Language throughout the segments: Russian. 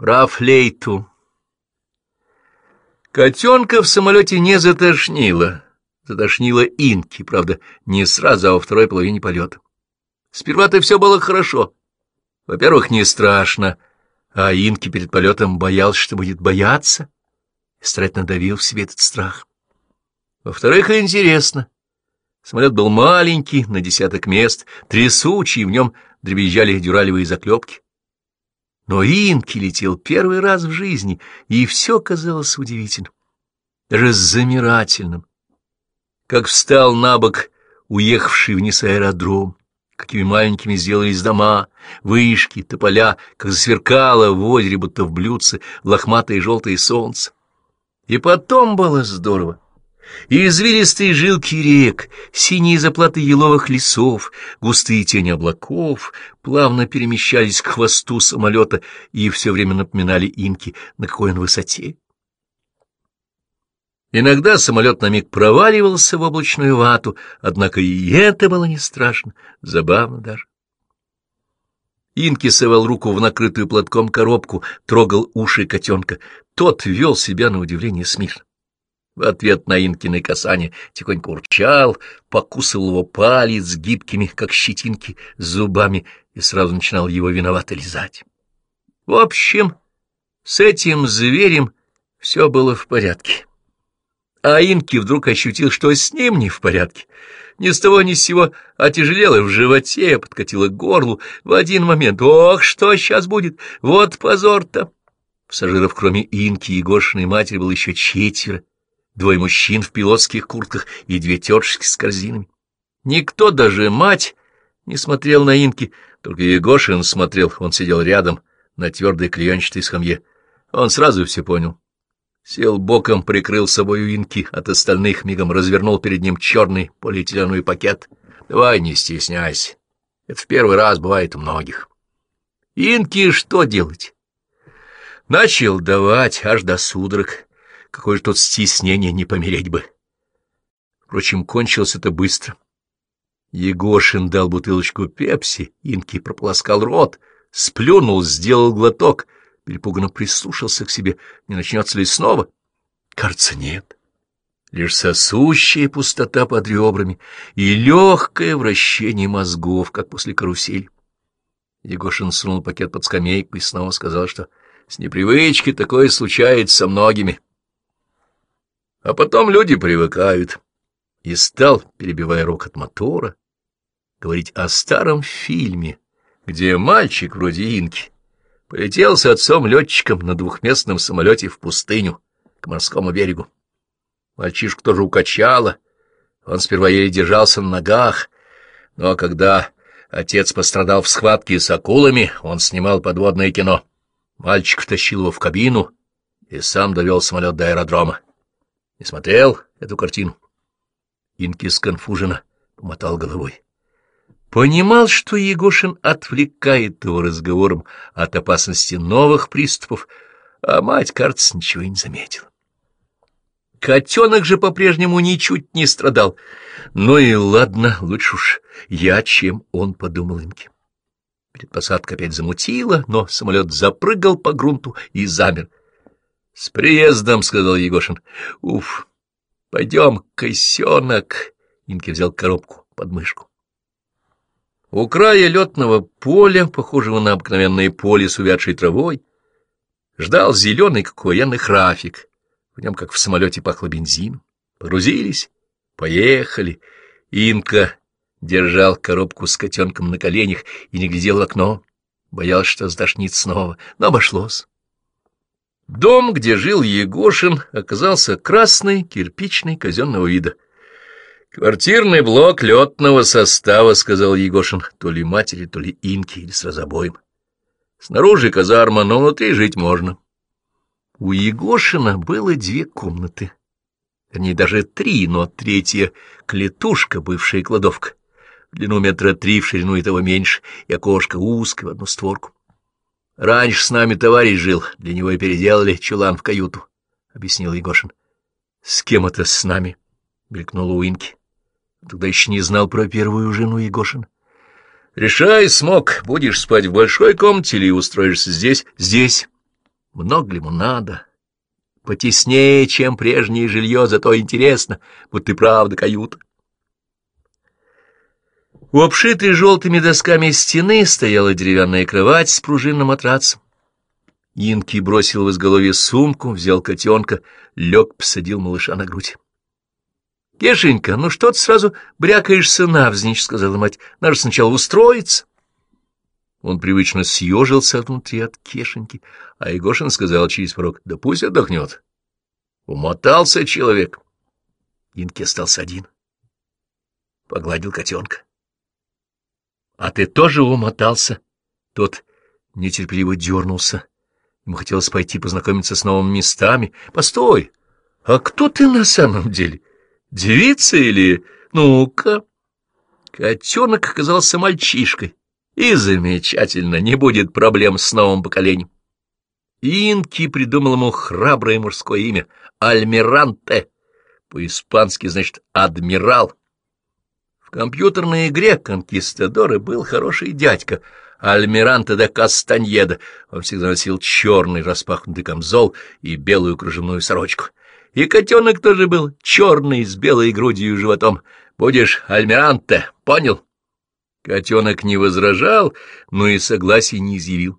Про флейту. Котенка в самолете не затошнило. Затошнило инки, правда, не сразу, а во второй половине полета. Сперва-то все было хорошо. Во-первых, не страшно, а инки перед полетом боялся, что будет бояться, и старательно давил в себе этот страх. Во-вторых, интересно. Самолет был маленький, на десяток мест, трясучий, в нем дребезжали дюралевые заклепки. Но Инки летел первый раз в жизни, и все казалось удивительным, даже замирательным. Как встал на бок уехавший вниз аэродром, какими маленькими сделались дома, вышки, тополя, как засверкало в озере, будто в блюдце, лохматое желтое солнце. И потом было здорово и извилистые жилки рек, синие заплаты еловых лесов, густые тени облаков плавно перемещались к хвосту самолета и все время напоминали инки, на какой он высоте. Иногда самолет на миг проваливался в облачную вату, однако и это было не страшно, забавно даже. Инки совал руку в накрытую платком коробку, трогал уши котенка. Тот вел себя на удивление смирно. В ответ на Инкины касание тихонько урчал, покусывал его палец гибкими, как щетинки, зубами и сразу начинал его виновато лизать. В общем, с этим зверем все было в порядке. А Инки вдруг ощутил, что с ним не в порядке. Ни с того ни с сего отяжелело в животе, подкатило к горлу в один момент. Ох, что сейчас будет! Вот позор-то! Пассажиров, кроме Инки и Гошиной матери, было еще четверо двое мужчин в пилотских куртках и две тетушки с корзинами. Никто, даже мать, не смотрел на инки, только Егошин смотрел, он сидел рядом на твердой клеенчатой скамье. Он сразу все понял. Сел боком, прикрыл собою инки, от остальных мигом развернул перед ним черный полиэтиленовый пакет. Давай, не стесняйся. Это в первый раз бывает у многих. Инки что делать? Начал давать аж до судорог. Какое же тут стеснение не помереть бы. Впрочем, кончилось это быстро. Егошин дал бутылочку пепси, Инки прополоскал рот, сплюнул, сделал глоток, перепуганно прислушался к себе, не начнется ли снова. Кажется, нет. Лишь сосущая пустота под ребрами и легкое вращение мозгов, как после карусели. Егошин сунул пакет под скамейку и снова сказал, что с непривычки такое случается со многими. А потом люди привыкают. И стал, перебивая рокот мотора, говорить о старом фильме, где мальчик вроде Инки полетел с отцом-летчиком на двухместном самолете в пустыню к морскому берегу. Мальчишку тоже укачало, он сперва еле держался на ногах, но когда отец пострадал в схватке с акулами, он снимал подводное кино. Мальчик втащил его в кабину и сам довел самолет до аэродрома. Не смотрел эту картину? Инки сконфуженно помотал головой. Понимал, что Егошин отвлекает его разговором от опасности новых приступов, а мать, кажется, ничего и не заметила. Котенок же по-прежнему ничуть не страдал. Ну и ладно, лучше уж я, чем он, — подумал Инки. Перед опять замутило, но самолет запрыгал по грунту и замер. — С приездом, — сказал Егошин. — Уф, пойдем, косенок. Инки взял коробку под мышку. У края летного поля, похожего на обыкновенное поле с увядшей травой, ждал зеленый, как у военных, рафик. В нем, как в самолете, пахло бензином. Погрузились, поехали. Инка держал коробку с котенком на коленях и не глядел в окно. Боялся, что сдошнит снова, но обошлось. Дом, где жил Егошин, оказался красный, кирпичный, казенного вида. «Квартирный блок летного состава», — сказал Егошин, то ли матери, то ли инки, или сразу обоим. «Снаружи казарма, но внутри жить можно». У Егошина было две комнаты. Вернее, даже три, но третья — клетушка, бывшая кладовка. В длину метра три, в ширину и того меньше, и окошко узкое в одну створку. Раньше с нами товарищ жил, для него и переделали чулан в каюту, — объяснил Егошин. — С кем это с нами? — мелькнула Уинки. Тогда еще не знал про первую жену Егошин. — Решай, смог, будешь спать в большой комнате или устроишься здесь? — Здесь. Много ли ему надо? Потеснее, чем прежнее жилье, зато интересно, вот ты правда каюта. У обшитой желтыми досками стены стояла деревянная кровать с пружинным матрацем. Инки бросил в изголовье сумку, взял котенка, лег, посадил малыша на грудь. — Кешенька, ну что ты сразу брякаешься навзничь, — сказала мать. — Надо сначала устроиться. Он привычно съежился внутри от Кешеньки, а Егошин сказал через порог, — да пусть отдохнет. Умотался человек. Инки остался один. Погладил котенка. А ты тоже умотался? Тот нетерпеливо дернулся. Ему хотелось пойти познакомиться с новыми местами. Постой! А кто ты на самом деле? Девица или... Ну-ка... Котенок оказался мальчишкой. И замечательно, не будет проблем с новым поколением. Инки придумал ему храброе мужское имя — Альмиранте. По-испански значит «адмирал». В компьютерной игре «Конкистадоры» был хороший дядька, Альмиранте де Кастаньеда. Он всегда носил черный распахнутый камзол и белую кружевную сорочку. И котенок тоже был черный, с белой грудью и животом. Будешь Альмиранте, понял? Котенок не возражал, но и согласия не изъявил.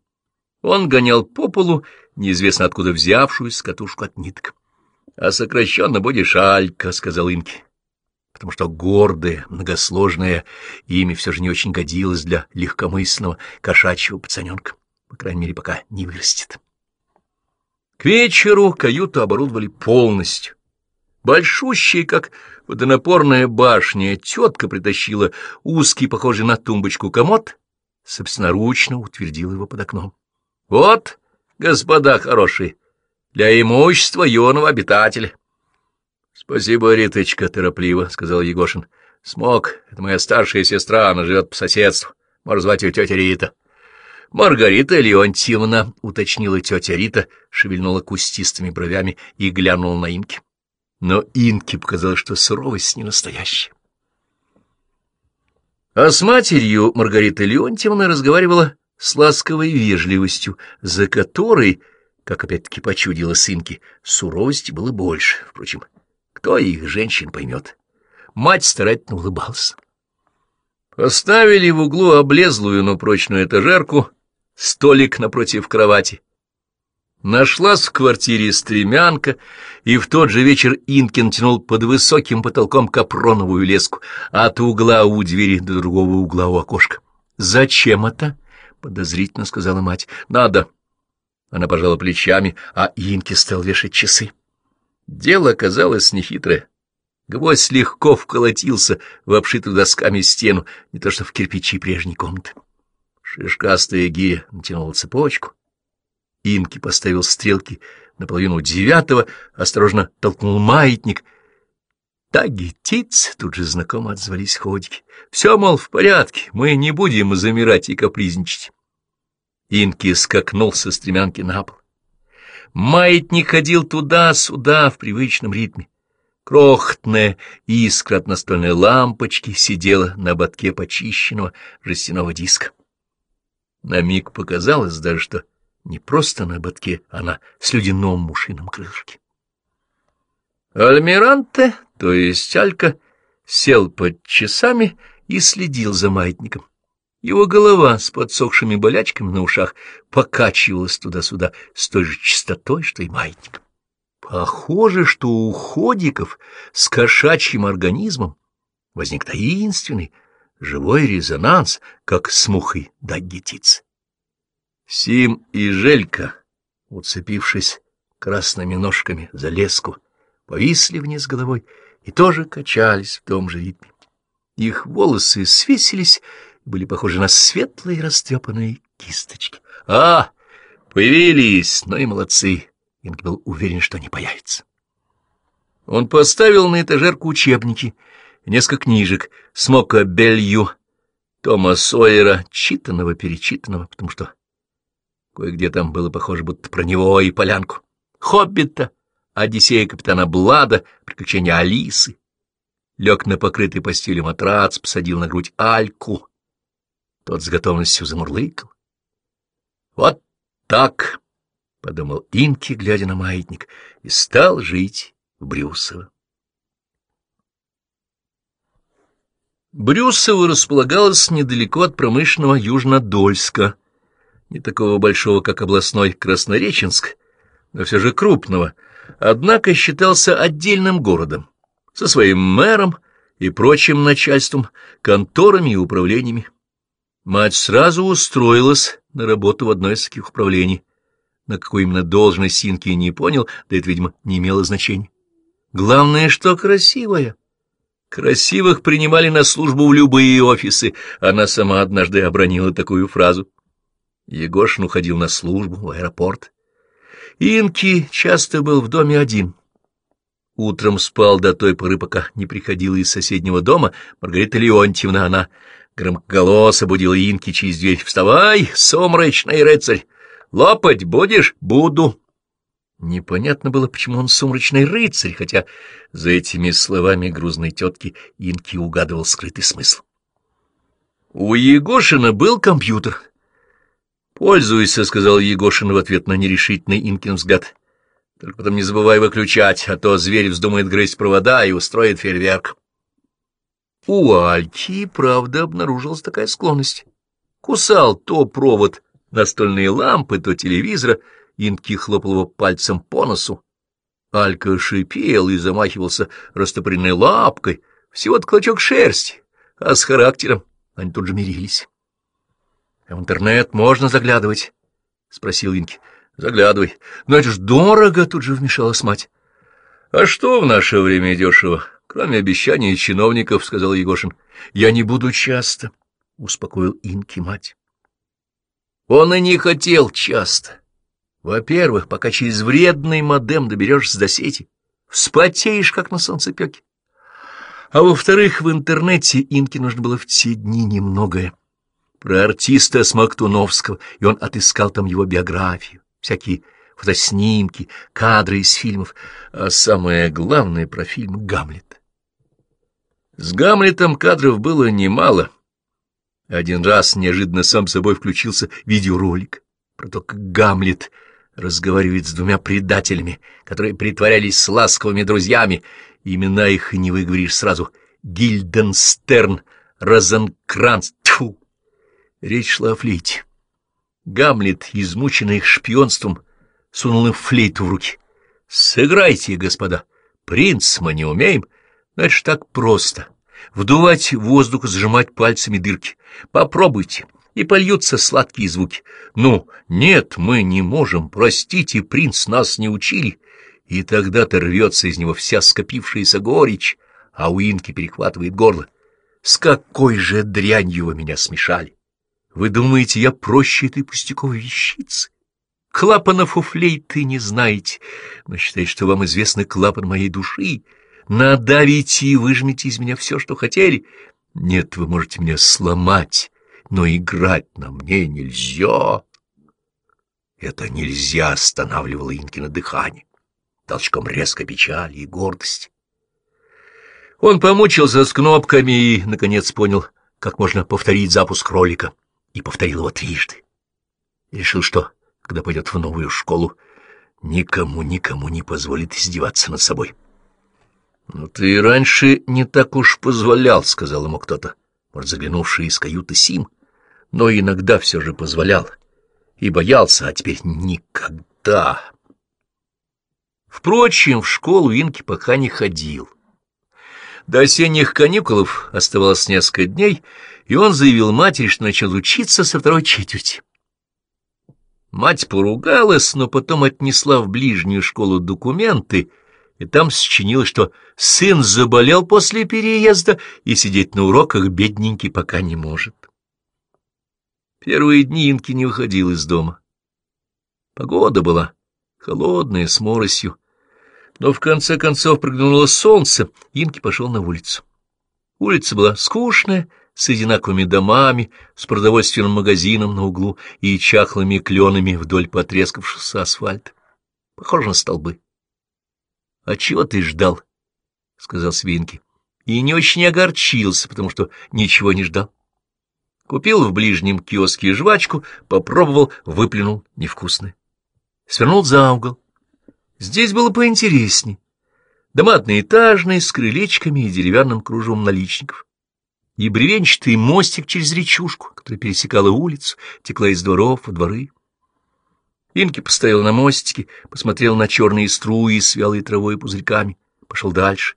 Он гонял по полу, неизвестно откуда взявшуюся катушку от ниток. — А сокращенно будешь Алька, — сказал Инки потому что гордое, многосложное имя все же не очень годилось для легкомысленного кошачьего пацаненка, по крайней мере, пока не вырастет. К вечеру каюту оборудовали полностью. Большущая, как водонапорная башня, тетка притащила узкий, похожий на тумбочку комод, собственноручно утвердила его под окном. — Вот, господа хорошие, для имущества юного обитателя. — Спасибо, Риточка, — торопливо, — сказал Егошин. — Смог, это моя старшая сестра, она живет по соседству. Можно звать ее тетя Рита. — Маргарита Леонтьевна, — уточнила тетя Рита, шевельнула кустистыми бровями и глянула на Инки. Но Инке показалось, что суровость не настоящая. А с матерью Маргарита Леонтьевна разговаривала с ласковой вежливостью, за которой, как опять-таки почудила сынки, суровости было больше. Впрочем, кто их, женщин, поймет? Мать старательно улыбался. Поставили в углу облезлую, но прочную этажерку, столик напротив кровати. Нашлась в квартире стремянка, и в тот же вечер Инкин тянул под высоким потолком капроновую леску от угла у двери до другого угла у окошка. «Зачем это?» — подозрительно сказала мать. «Надо». Она пожала плечами, а Инки стал вешать часы. Дело казалось нехитрое. Гвоздь легко вколотился в обшитую досками стену, не то что в кирпичи прежней комнаты. Шишкастая гиря натянула цепочку. Инки поставил стрелки на половину девятого, осторожно толкнул маятник. Тагетиц, тут же знакомо отзвались ходики. Все, мол, в порядке, мы не будем замирать и капризничать. Инки скакнул со стремянки на пол. Маятник ходил туда-сюда в привычном ритме. Крохотная искра от настольной лампочки сидела на ободке почищенного жестяного диска. На миг показалось даже, что не просто на ободке, а на слюдяном мушином крылышке. Альмиранте, то есть Алька, сел под часами и следил за маятником. Его голова с подсохшими болячками на ушах покачивалась туда-сюда с той же частотой, что и маятник. Похоже, что у ходиков с кошачьим организмом возник таинственный живой резонанс, как с мухой даггетиц. Сим и Желька, уцепившись красными ножками за леску, повисли вниз головой и тоже качались в том же ритме. Их волосы свесились были похожи на светлые растрепанные кисточки. «А, появились! Ну и молодцы!» Инг был уверен, что они появятся. Он поставил на этажерку учебники, несколько книжек, Смока Белью, Тома Сойера, читанного, перечитанного, потому что кое-где там было похоже, будто про него и полянку. Хоббита, Одиссея капитана Блада, Приключения Алисы. Лег на покрытый постелью матрац, посадил на грудь Альку, тот с готовностью замурлыкал. Вот так. — подумал Инки, глядя на маятник, и стал жить в Брюсово. Брюсово располагалось недалеко от промышленного Южнодольска, не такого большого, как областной Краснореченск, но все же крупного, однако считался отдельным городом, со своим мэром и прочим начальством, конторами и управлениями. Мать сразу устроилась на работу в одно из таких управлений. На какую именно должность Синки не понял, да это, видимо, не имело значения. Главное, что красивая. Красивых принимали на службу в любые офисы. Она сама однажды обронила такую фразу. Егошин уходил на службу в аэропорт. Инки часто был в доме один. Утром спал до той поры, пока не приходила из соседнего дома Маргарита Леонтьевна. Она громкоголосо будила Инки через дверь. «Вставай, сумрачный рыцарь! Лопать будешь? Буду!» Непонятно было, почему он сумрачный рыцарь, хотя за этими словами грузной тетки Инки угадывал скрытый смысл. У Егошина был компьютер. «Пользуйся», — сказал Егошин в ответ на нерешительный Инкин взгляд. «Только потом не забывай выключать, а то зверь вздумает грызть провода и устроит фейерверк». У Альки, правда, обнаружилась такая склонность. Кусал то провод настольные лампы, то телевизора, Инки хлопал его пальцем по носу. Алька шипел и замахивался растопыренной лапкой, всего-то клочок шерсти, а с характером они тут же мирились. — А в интернет можно заглядывать? — спросил Инки. — Заглядывай. Но это ж дорого, — тут же вмешалась мать. — А что в наше время дешево? Кроме обещаний чиновников, — сказал Егошин. — Я не буду часто, — успокоил Инки мать. Он и не хотел часто. Во-первых, пока через вредный модем доберешься до сети, вспотеешь, как на солнцепеке. А во-вторых, в интернете Инке нужно было в те дни немногое. Про артиста Смоктуновского, и он отыскал там его биографию, всякие фотоснимки, кадры из фильмов, а самое главное про фильм «Гамлет». С Гамлетом кадров было немало — один раз неожиданно сам собой включился видеоролик про то, как Гамлет разговаривает с двумя предателями, которые притворялись ласковыми друзьями. Имена их не выговоришь сразу. Гильденстерн, Розенкранц. Тьфу! Речь шла о флейте. Гамлет, измученный их шпионством, сунул им флейту в руки. «Сыграйте, господа! Принц мы не умеем, ж так просто!» вдувать воздух, сжимать пальцами дырки. Попробуйте, и польются сладкие звуки. Ну, нет, мы не можем, простите, принц нас не учили. И тогда-то рвется из него вся скопившаяся горечь, а у Инки перехватывает горло. С какой же дрянью вы меня смешали? Вы думаете, я проще этой пустяковой вещицы? Клапанов у флейты не знаете, но считаете, что вам известны клапан моей души — надавите и выжмите из меня все, что хотели. Нет, вы можете меня сломать, но играть на мне нельзя. Это нельзя останавливало Инкина дыхание, толчком резко печали и гордости. Он помучился с кнопками и, наконец, понял, как можно повторить запуск ролика, и повторил его трижды. решил, что, когда пойдет в новую школу, никому-никому не позволит издеваться над собой. — Ну, ты и раньше не так уж позволял, — сказал ему кто-то, может, заглянувший из каюты Сим, но иногда все же позволял и боялся, а теперь никогда. Впрочем, в школу Инки пока не ходил. До осенних каникулов оставалось несколько дней, и он заявил матери, что начал учиться со второй четверти. Мать поругалась, но потом отнесла в ближнюю школу документы — и там сочинилось, что сын заболел после переезда и сидеть на уроках бедненький пока не может. Первые дни Инки не выходил из дома. Погода была холодная, с моросью, но в конце концов прыгнуло солнце, Инки пошел на улицу. Улица была скучная, с одинаковыми домами, с продовольственным магазином на углу и чахлыми кленами вдоль потрескавшегося асфальта. Похоже на столбы. — А чего ты ждал? — сказал Свинки. И не очень огорчился, потому что ничего не ждал. Купил в ближнем киоске жвачку, попробовал, выплюнул невкусное. свернул за угол. Здесь было поинтересней. Дома одноэтажные, с крылечками и деревянным кружевом наличников. И бревенчатый мостик через речушку, которая пересекала улицу, текла из дворов во дворы. Инки постоял на мостике, посмотрел на черные струи с вялой травой и пузырьками, пошел дальше.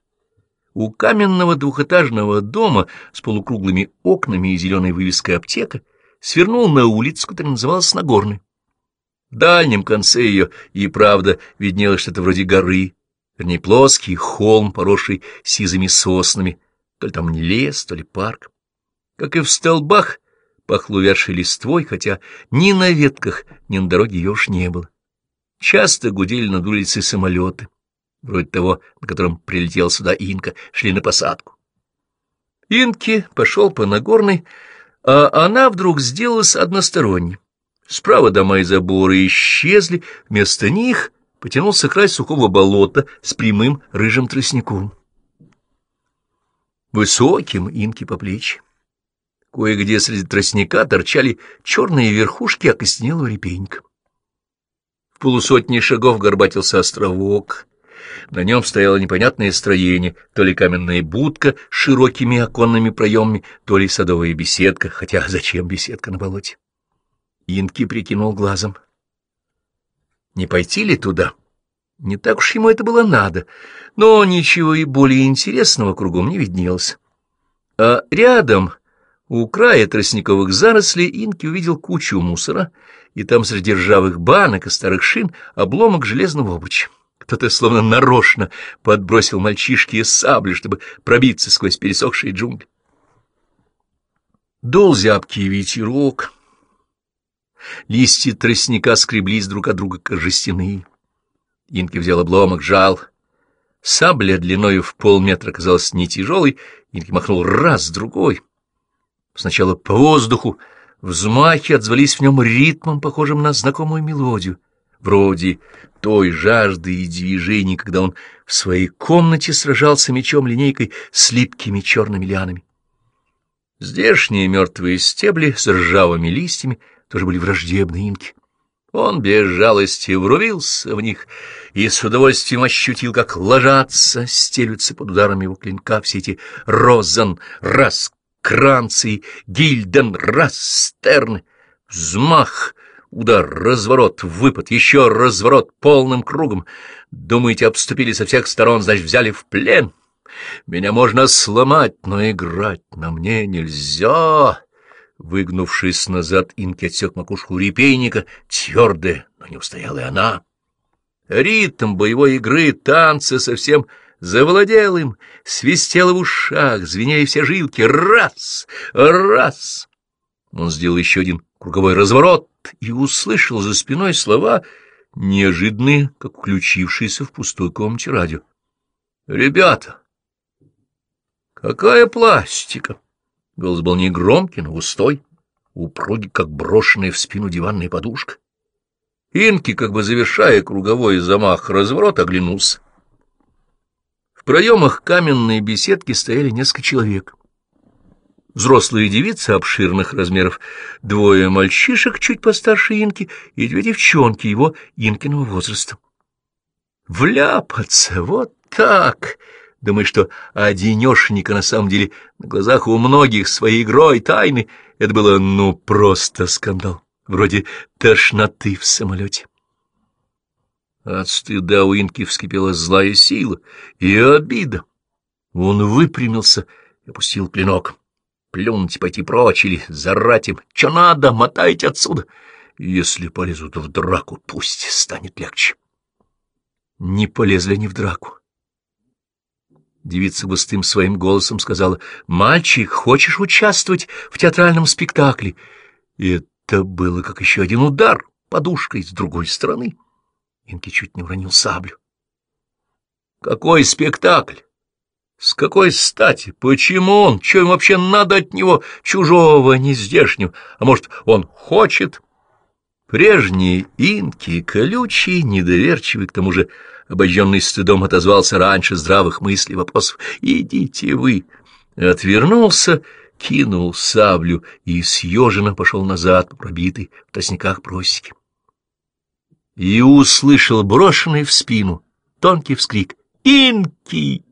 У каменного двухэтажного дома с полукруглыми окнами и зеленой вывеской аптека свернул на улицу, которая называлась Нагорной. В дальнем конце ее и правда виднелось что-то вроде горы, вернее, плоский холм, поросший сизыми соснами, то ли там лес, то ли парк. Как и в столбах, пахло увядшей листвой, хотя ни на ветках, ни на дороге ее уж не было. Часто гудели над улицей самолеты, вроде того, на котором прилетел сюда Инка, шли на посадку. Инки пошел по Нагорной, а она вдруг сделалась односторонней. Справа дома и заборы исчезли, вместо них потянулся край сухого болота с прямым рыжим тростником. Высоким инки по плечи. Кое-где среди тростника торчали черные верхушки окостенелого репейника. В полусотни шагов горбатился островок. На нем стояло непонятное строение, то ли каменная будка с широкими оконными проемами, то ли садовая беседка, хотя зачем беседка на болоте? Инки прикинул глазом. Не пойти ли туда? Не так уж ему это было надо, но ничего и более интересного кругом не виднелось. А рядом, у края тростниковых зарослей, Инки увидел кучу мусора, и там среди ржавых банок и старых шин обломок железного обруча. Кто-то словно нарочно подбросил мальчишки из сабли, чтобы пробиться сквозь пересохшие джунгли. Дул зябкий ветерок, Листья тростника скреблись друг от друга, как. Инки взял обломок, жал. Сабля длиною в полметра казалась не тяжелой, Инки махнул раз, другой. Сначала по воздуху, взмахи отзвались в нем ритмом, похожим на знакомую мелодию, вроде той жажды и движений, когда он в своей комнате сражался мечом-линейкой с липкими черными лианами. Здешние мертвые стебли с ржавыми листьями — тоже были враждебны инки. Он без жалости врубился в них и с удовольствием ощутил, как ложатся, стелются под ударами его клинка все эти розан, раскранцы, гильден, растерны. Взмах, удар, разворот, выпад, еще разворот полным кругом. Думаете, обступили со всех сторон, значит, взяли в плен? Меня можно сломать, но играть на мне нельзя. Выгнувшись назад, Инки отсек макушку репейника, твердая, но не устояла и она. Ритм боевой игры, танца совсем завладел им, свистело в ушах, звенели все жилки. Раз! Раз! Он сделал еще один круговой разворот и услышал за спиной слова, неожиданные, как включившиеся в пустой комнате радио. «Ребята, какая пластика!» Голос был не громкий, но густой, упругий, как брошенная в спину диванная подушка. Инки, как бы завершая круговой замах разворот, оглянулся. Проемах каменной беседки стояли несколько человек. Взрослые девицы обширных размеров, двое мальчишек чуть постарше Инки и две девчонки его Инкиного возраста. Вляпаться вот так! Думаешь, что одинешенька на самом деле на глазах у многих своей игрой тайны. Это было, ну, просто скандал. Вроде тошноты в самолете. От стыда у Инки вскипела злая сила и обида. Он выпрямился и опустил клинок. Плюнуть пойти прочь или зарать им. Че надо, мотайте отсюда. Если полезут в драку, пусть станет легче. Не полезли они в драку. Девица густым своим голосом сказала, «Мальчик, хочешь участвовать в театральном спектакле?» Это было как еще один удар подушкой с другой стороны. Инки чуть не уронил саблю. «Какой спектакль? С какой стати? Почему он? Что им вообще надо от него, чужого, нездешнего? А может, он хочет?» Прежние инки, колючие, недоверчивые, к тому же обожженный стыдом, отозвался раньше здравых мыслей, вопросов «Идите вы!» Отвернулся, кинул саблю и съеженно пошел назад по пробитой в тростниках просеке. И услышал брошенный в спину тонкий вскрик «Инки!».